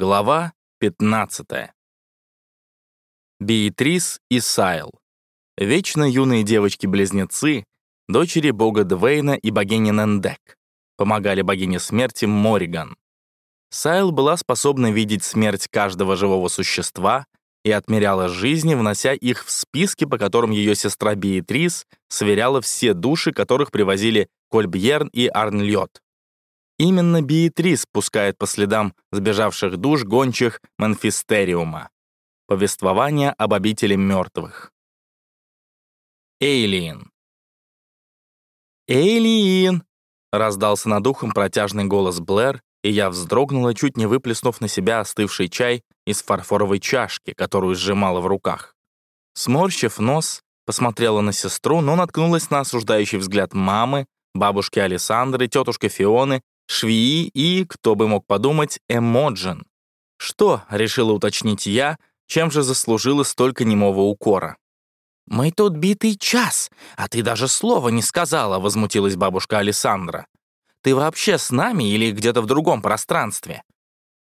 Глава 15. Беатрис и Сайл. Вечно юные девочки-близнецы, дочери бога Двейна и богини Нендек, помогали богине смерти Мориган. Сайл была способна видеть смерть каждого живого существа и отмеряла жизни, внося их в списки, по которым ее сестра Беатрис сверяла все души, которых привозили Кольбьерн и Арнльот. Именно Биетрис пускает по следам сбежавших душ гончих Манфистериума. Повествование об обители мертвых. Эйлиен. «Эйлиен!» — раздался над ухом протяжный голос Блэр, и я вздрогнула, чуть не выплеснув на себя остывший чай из фарфоровой чашки, которую сжимала в руках. Сморщив нос, посмотрела на сестру, но наткнулась на осуждающий взгляд мамы, бабушки Александры, тетушки Фионы швеи и, кто бы мог подумать, эмоджин. Что, решила уточнить я, чем же заслужила столько немого укора? «Мы тут битый час, а ты даже слова не сказала», — возмутилась бабушка Александра. «Ты вообще с нами или где-то в другом пространстве?»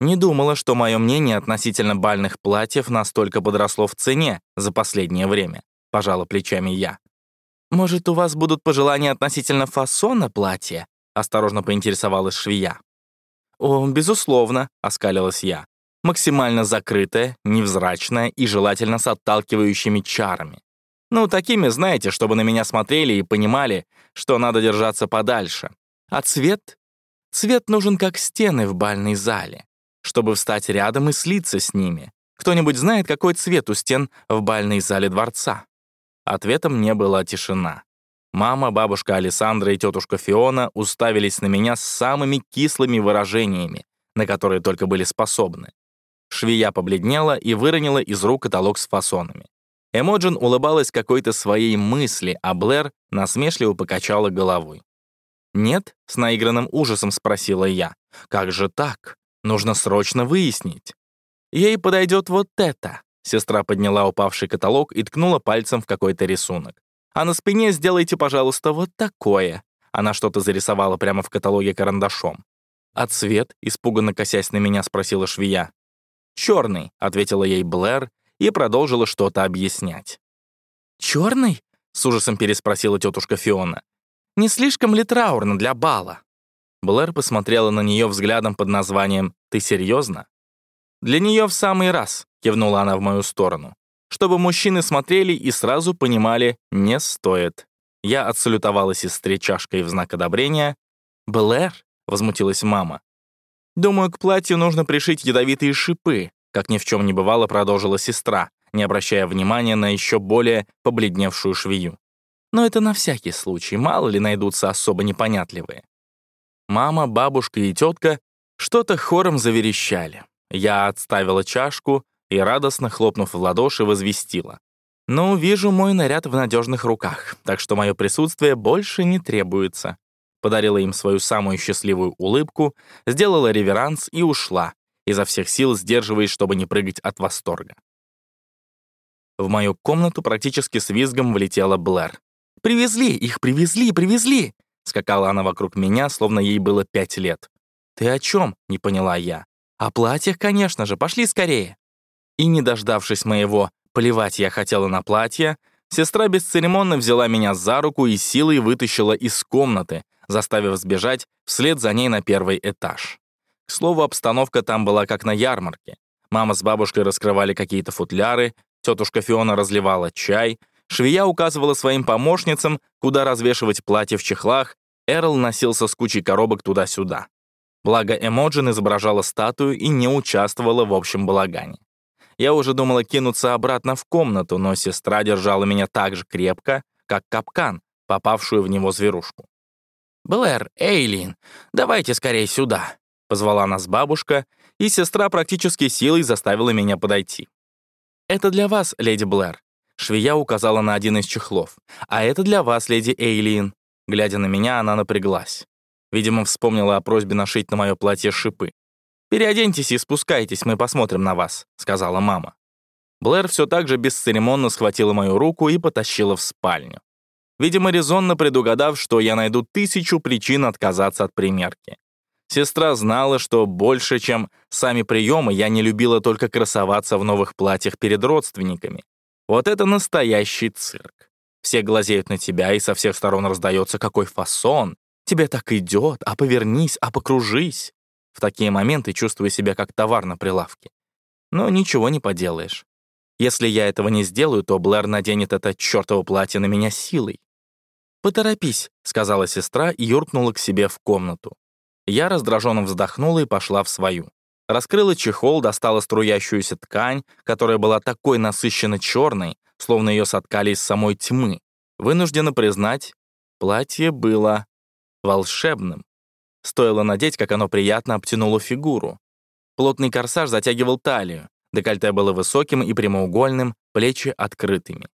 Не думала, что мое мнение относительно бальных платьев настолько подросло в цене за последнее время, пожала плечами я. «Может, у вас будут пожелания относительно фасона платья?» — осторожно поинтересовалась швея. «О, безусловно», — оскалилась я. «Максимально закрытая, невзрачная и желательно с отталкивающими чарами. Ну, такими, знаете, чтобы на меня смотрели и понимали, что надо держаться подальше. А цвет? Цвет нужен как стены в бальной зале, чтобы встать рядом и слиться с ними. Кто-нибудь знает, какой цвет у стен в бальной зале дворца?» Ответом мне была тишина. Мама, бабушка Александра и тетушка Фиона уставились на меня с самыми кислыми выражениями, на которые только были способны. Швея побледнела и выронила из рук каталог с фасонами. Эмоджин улыбалась какой-то своей мысли, а Блэр насмешливо покачала головой. «Нет?» — с наигранным ужасом спросила я. «Как же так? Нужно срочно выяснить». «Ей подойдет вот это». Сестра подняла упавший каталог и ткнула пальцем в какой-то рисунок. А на спине сделайте, пожалуйста, вот такое». Она что-то зарисовала прямо в каталоге карандашом. «А цвет?» — испуганно косясь на меня, спросила швея. «Черный», — ответила ей Блэр и продолжила что-то объяснять. «Черный?» — с ужасом переспросила тетушка Фиона. «Не слишком ли траурно для бала?» Блэр посмотрела на нее взглядом под названием «Ты серьезно?» «Для нее в самый раз», — кивнула она в мою сторону чтобы мужчины смотрели и сразу понимали «не стоит». Я отсалютовала сестре чашкой в знак одобрения. «Блэр?» — возмутилась мама. «Думаю, к платью нужно пришить ядовитые шипы», как ни в чем не бывало, продолжила сестра, не обращая внимания на еще более побледневшую швею. «Но это на всякий случай, мало ли найдутся особо непонятливые». Мама, бабушка и тетка что-то хором заверещали. Я отставила чашку, и, радостно хлопнув в ладоши, возвестила. «Ну, вижу мой наряд в надежных руках, так что мое присутствие больше не требуется». Подарила им свою самую счастливую улыбку, сделала реверанс и ушла, изо всех сил сдерживаясь, чтобы не прыгать от восторга. В мою комнату практически с визгом влетела Блэр. «Привезли! Их привезли! Привезли!» Скакала она вокруг меня, словно ей было пять лет. «Ты о чем?» — не поняла я. «О платьях, конечно же. Пошли скорее!» И, не дождавшись моего «плевать я хотела на платье», сестра бесцеремонно взяла меня за руку и силой вытащила из комнаты, заставив сбежать вслед за ней на первый этаж. К слову, обстановка там была как на ярмарке. Мама с бабушкой раскрывали какие-то футляры, тетушка Фиона разливала чай, швея указывала своим помощницам, куда развешивать платье в чехлах, Эрл носился с кучей коробок туда-сюда. Благо Эмоджин изображала статую и не участвовала в общем балагане. Я уже думала кинуться обратно в комнату, но сестра держала меня так же крепко, как капкан, попавшую в него зверушку. «Блэр, Эйлин, давайте скорее сюда», — позвала нас бабушка, и сестра практически силой заставила меня подойти. «Это для вас, леди Блэр», — швея указала на один из чехлов. «А это для вас, леди Эйлин». Глядя на меня, она напряглась. Видимо, вспомнила о просьбе нашить на мое платье шипы. «Переоденьтесь и спускайтесь, мы посмотрим на вас», — сказала мама. Блэр все так же бесцеремонно схватила мою руку и потащила в спальню. Видимо, резонно предугадав, что я найду тысячу причин отказаться от примерки. Сестра знала, что больше, чем сами приемы, я не любила только красоваться в новых платьях перед родственниками. Вот это настоящий цирк. Все глазеют на тебя, и со всех сторон раздается какой фасон. Тебе так идет, а повернись, а покружись. В такие моменты чувствую себя как товар на прилавке. Но ничего не поделаешь. Если я этого не сделаю, то Блэр наденет это чёртово платье на меня силой. «Поторопись», — сказала сестра и юркнула к себе в комнату. Я раздраженно вздохнула и пошла в свою. Раскрыла чехол, достала струящуюся ткань, которая была такой насыщенно черной, словно ее соткали из самой тьмы. Вынуждена признать, платье было волшебным. Стоило надеть, как оно приятно обтянуло фигуру. Плотный корсаж затягивал талию, декольте было высоким и прямоугольным, плечи открытыми.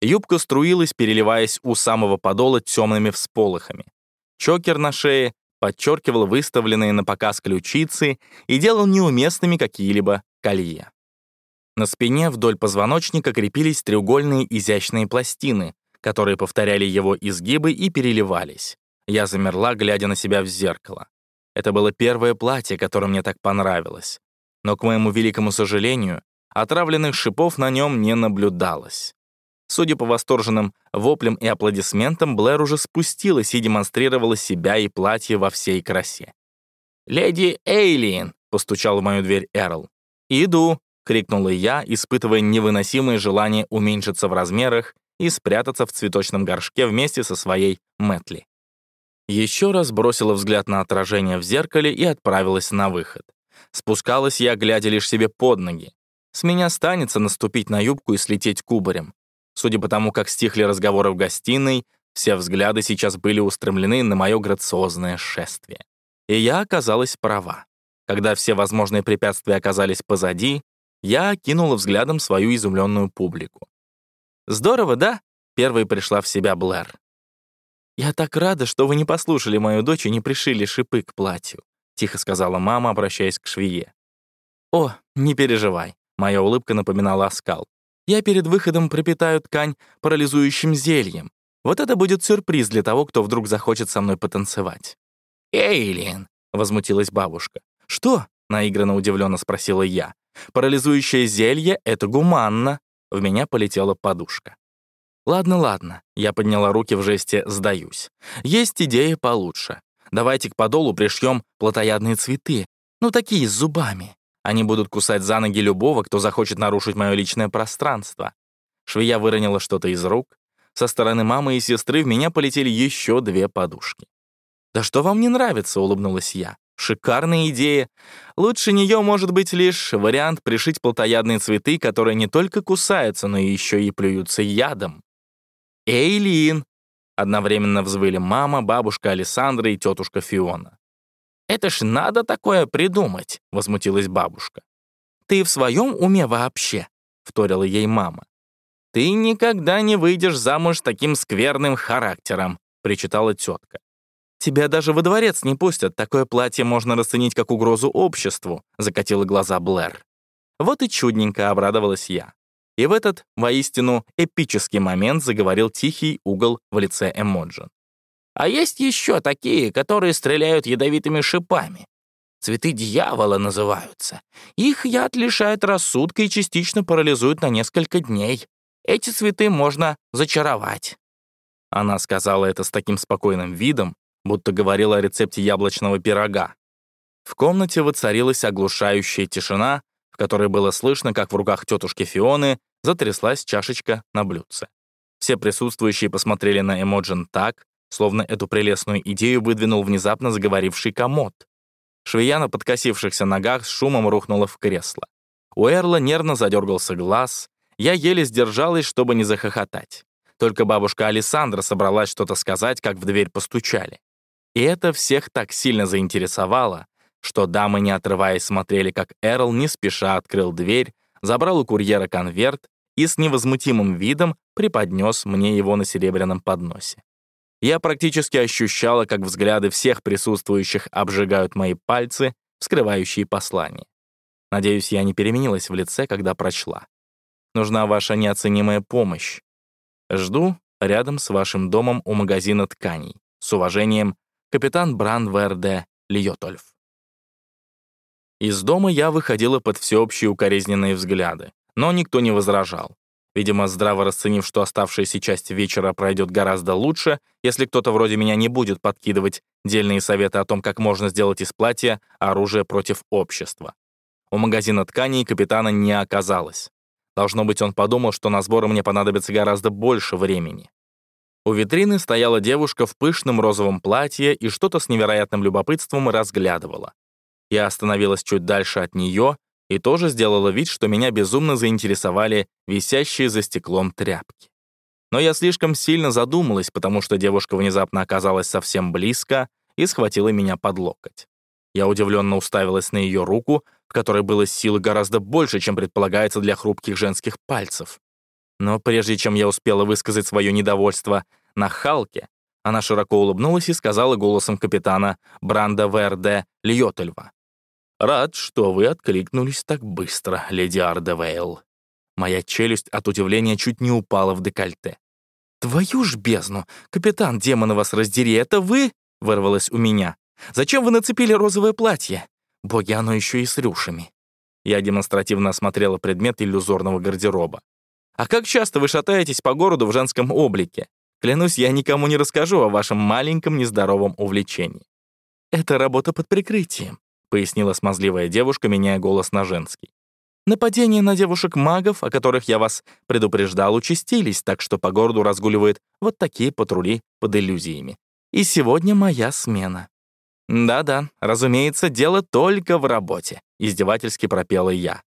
Юбка струилась, переливаясь у самого подола темными всполохами. Чокер на шее подчеркивал выставленные на показ ключицы и делал неуместными какие-либо колье. На спине вдоль позвоночника крепились треугольные изящные пластины, которые повторяли его изгибы и переливались. Я замерла, глядя на себя в зеркало. Это было первое платье, которое мне так понравилось. Но, к моему великому сожалению, отравленных шипов на нем не наблюдалось. Судя по восторженным воплям и аплодисментам, Блэр уже спустилась и демонстрировала себя и платье во всей красе. «Леди Эйлин!» — постучал в мою дверь Эрл. «Иду!» — крикнула я, испытывая невыносимое желание уменьшиться в размерах и спрятаться в цветочном горшке вместе со своей Мэтли. Еще раз бросила взгляд на отражение в зеркале и отправилась на выход. Спускалась я, глядя лишь себе под ноги. С меня станется наступить на юбку и слететь кубарем. Судя по тому, как стихли разговоры в гостиной, все взгляды сейчас были устремлены на мое грациозное шествие. И я оказалась права. Когда все возможные препятствия оказались позади, я окинула взглядом свою изумленную публику. «Здорово, да?» — первой пришла в себя Блэр. «Я так рада, что вы не послушали мою дочь и не пришили шипы к платью», — тихо сказала мама, обращаясь к швее. «О, не переживай», — моя улыбка напоминала оскал. «Я перед выходом пропитаю ткань парализующим зельем. Вот это будет сюрприз для того, кто вдруг захочет со мной потанцевать». «Эйлин», — возмутилась бабушка. «Что?» — наигранно удивленно спросила я. «Парализующее зелье — это гуманно». В меня полетела подушка. «Ладно, ладно», — я подняла руки в жесте «сдаюсь». «Есть идея получше. Давайте к подолу пришьем плотоядные цветы, ну такие с зубами. Они будут кусать за ноги любого, кто захочет нарушить мое личное пространство». Швея выронила что-то из рук. Со стороны мамы и сестры в меня полетели еще две подушки. «Да что вам не нравится?» — улыбнулась я. Шикарная идея. Лучше нее может быть лишь вариант пришить плотоядные цветы, которые не только кусаются, но еще и плюются ядом. «Эйлин!» — одновременно взвыли мама, бабушка Александра и тетушка Фиона. «Это ж надо такое придумать!» — возмутилась бабушка. «Ты в своем уме вообще?» — вторила ей мама. «Ты никогда не выйдешь замуж таким скверным характером», — причитала тетка. «Тебя даже во дворец не пустят, такое платье можно расценить как угрозу обществу», — закатила глаза Блэр. Вот и чудненько обрадовалась я. И в этот, воистину, эпический момент заговорил тихий угол в лице Эмоджин. «А есть еще такие, которые стреляют ядовитыми шипами. Цветы дьявола называются. Их яд лишает рассудка и частично парализует на несколько дней. Эти цветы можно зачаровать». Она сказала это с таким спокойным видом, будто говорила о рецепте яблочного пирога. В комнате воцарилась оглушающая тишина, которой было слышно, как в руках тетушки Фионы затряслась чашечка на блюдце. Все присутствующие посмотрели на Эмоджин так, словно эту прелестную идею выдвинул внезапно заговоривший комод. Швея на подкосившихся ногах с шумом рухнула в кресло. У Эрла нервно задергался глаз. Я еле сдержалась, чтобы не захохотать. Только бабушка Александра собралась что-то сказать, как в дверь постучали. И это всех так сильно заинтересовало, что дамы, не отрываясь, смотрели, как Эрл не спеша открыл дверь, забрал у курьера конверт и с невозмутимым видом преподнес мне его на серебряном подносе. Я практически ощущала, как взгляды всех присутствующих обжигают мои пальцы, вскрывающие послание. Надеюсь, я не переменилась в лице, когда прочла. Нужна ваша неоценимая помощь. Жду рядом с вашим домом у магазина тканей. С уважением, капитан Бран Верде. Из дома я выходила под всеобщие укоризненные взгляды, но никто не возражал. Видимо, здраво расценив, что оставшаяся часть вечера пройдет гораздо лучше, если кто-то вроде меня не будет подкидывать дельные советы о том, как можно сделать из платья оружие против общества. У магазина тканей капитана не оказалось. Должно быть, он подумал, что на сборы мне понадобится гораздо больше времени. У витрины стояла девушка в пышном розовом платье и что-то с невероятным любопытством разглядывала. Я остановилась чуть дальше от нее и тоже сделала вид, что меня безумно заинтересовали висящие за стеклом тряпки. Но я слишком сильно задумалась, потому что девушка внезапно оказалась совсем близко и схватила меня под локоть. Я удивленно уставилась на ее руку, в которой было силы гораздо больше, чем предполагается для хрупких женских пальцев. Но прежде чем я успела высказать свое недовольство нахалке, она широко улыбнулась и сказала голосом капитана Бранда Верде Льотельва. «Рад, что вы откликнулись так быстро, леди Ардевейл». Моя челюсть от удивления чуть не упала в декольте. «Твою ж бездну! Капитан, демона вас раздери, это вы?» — вырвалось у меня. «Зачем вы нацепили розовое платье? Боги, оно еще и с рюшами». Я демонстративно осмотрела предмет иллюзорного гардероба. «А как часто вы шатаетесь по городу в женском облике? Клянусь, я никому не расскажу о вашем маленьком нездоровом увлечении». «Это работа под прикрытием», пояснила смазливая девушка, меняя голос на женский. Нападения на девушек-магов, о которых я вас предупреждал, участились, так что по городу разгуливают вот такие патрули под иллюзиями. И сегодня моя смена. Да-да, разумеется, дело только в работе, издевательски пропела я.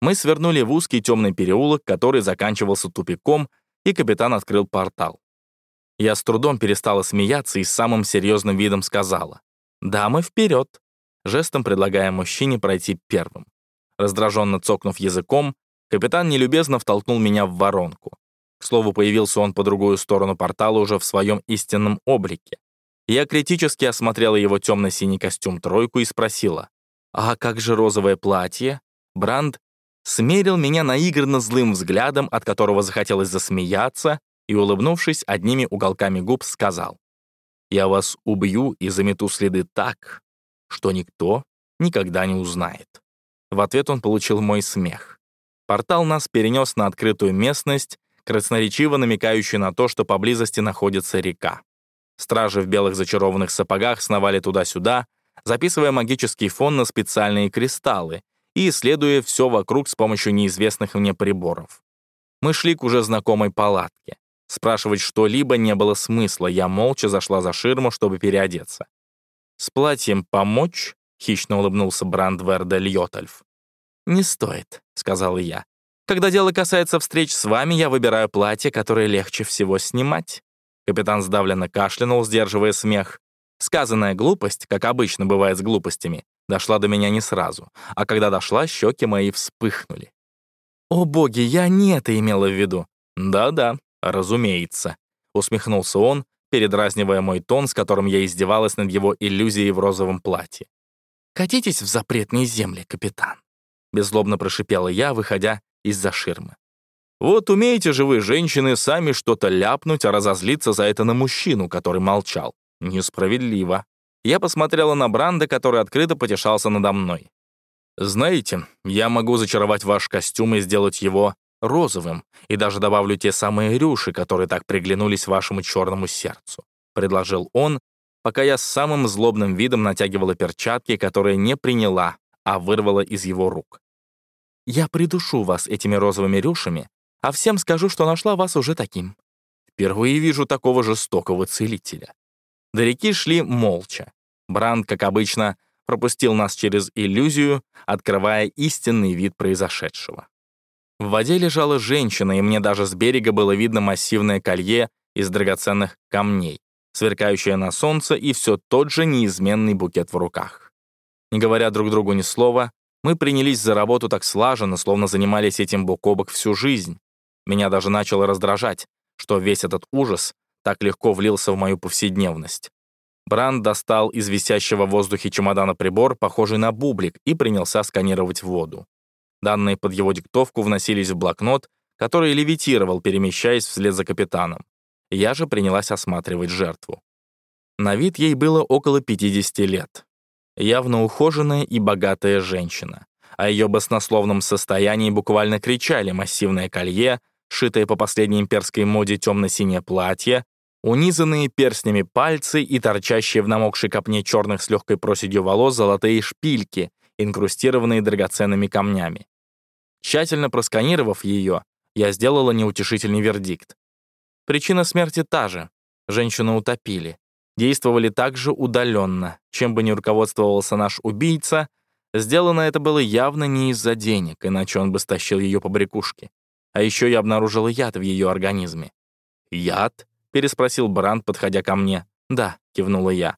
Мы свернули в узкий темный переулок, который заканчивался тупиком, и капитан открыл портал. Я с трудом перестала смеяться и с самым серьезным видом сказала. «Дамы, вперед!» Жестом предлагая мужчине пройти первым. Раздраженно цокнув языком, капитан нелюбезно втолкнул меня в воронку. К слову, появился он по другую сторону портала уже в своем истинном облике. Я критически осмотрела его темно-синий костюм-тройку и спросила, «А как же розовое платье?» Бранд смерил меня наигранно злым взглядом, от которого захотелось засмеяться, и, улыбнувшись одними уголками губ, сказал, «Я вас убью и замету следы так, что никто никогда не узнает. В ответ он получил мой смех. Портал нас перенес на открытую местность, красноречиво намекающую на то, что поблизости находится река. Стражи в белых зачарованных сапогах сновали туда-сюда, записывая магический фон на специальные кристаллы и исследуя все вокруг с помощью неизвестных мне приборов. Мы шли к уже знакомой палатке. Спрашивать что-либо не было смысла, я молча зашла за ширму, чтобы переодеться. «С платьем помочь?» — хищно улыбнулся Брандверда Льотальф. «Не стоит», — сказал я. «Когда дело касается встреч с вами, я выбираю платье, которое легче всего снимать». Капитан сдавленно кашлянул, сдерживая смех. Сказанная глупость, как обычно бывает с глупостями, дошла до меня не сразу, а когда дошла, щеки мои вспыхнули. «О боги, я не это имела в виду». «Да-да, разумеется», — усмехнулся он, передразнивая мой тон, с которым я издевалась над его иллюзией в розовом платье. «Катитесь в запретные земли, капитан», — беззлобно прошипела я, выходя из-за ширмы. «Вот умеете же вы, женщины, сами что-то ляпнуть, а разозлиться за это на мужчину, который молчал. Несправедливо». Я посмотрела на Бранда, который открыто потешался надо мной. «Знаете, я могу зачаровать ваш костюм и сделать его розовым, и даже добавлю те самые рюши, которые так приглянулись вашему черному сердцу», — предложил он, пока я с самым злобным видом натягивала перчатки, которые не приняла, а вырвала из его рук. «Я придушу вас этими розовыми рюшами, а всем скажу, что нашла вас уже таким. Впервые вижу такого жестокого целителя». До реки шли молча. Бранд, как обычно, пропустил нас через иллюзию, открывая истинный вид произошедшего. В воде лежала женщина, и мне даже с берега было видно массивное колье из драгоценных камней, сверкающее на солнце и все тот же неизменный букет в руках. Не говоря друг другу ни слова, мы принялись за работу так слаженно, словно занимались этим бок о бок всю жизнь. Меня даже начало раздражать, что весь этот ужас так легко влился в мою повседневность. Бранд достал из висящего в воздухе чемодана прибор, похожий на бублик, и принялся сканировать воду. Данные под его диктовку вносились в блокнот, который левитировал, перемещаясь вслед за капитаном. Я же принялась осматривать жертву. На вид ей было около 50 лет. Явно ухоженная и богатая женщина. О ее баснословном состоянии буквально кричали массивное колье, шитое по последней имперской моде темно-синее платье, унизанные перстнями пальцы и торчащие в намокшей копне черных с легкой проседью волос золотые шпильки, инкрустированные драгоценными камнями. Тщательно просканировав ее, я сделала неутешительный вердикт. Причина смерти та же. Женщину утопили. Действовали также удаленно. Чем бы ни руководствовался наш убийца, сделано это было явно не из-за денег, иначе он бы стащил ее по брякушке. А еще я обнаружила яд в ее организме. «Яд?» — переспросил Бранд, подходя ко мне. «Да», — кивнула я.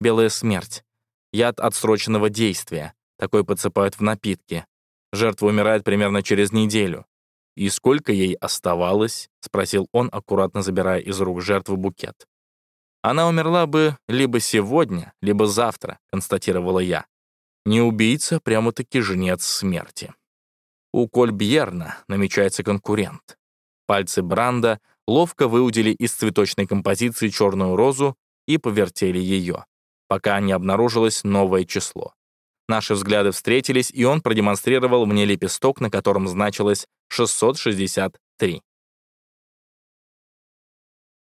«Белая смерть. Яд отсроченного действия. Такой подсыпают в напитки. Жертва умирает примерно через неделю. «И сколько ей оставалось?» — спросил он, аккуратно забирая из рук жертвы букет. «Она умерла бы либо сегодня, либо завтра», — констатировала я. «Не убийца, прямо-таки жнец смерти». У Кольбьерна намечается конкурент. Пальцы Бранда ловко выудили из цветочной композиции черную розу и повертели ее, пока не обнаружилось новое число. Наши взгляды встретились, и он продемонстрировал мне лепесток, на котором значилось 663.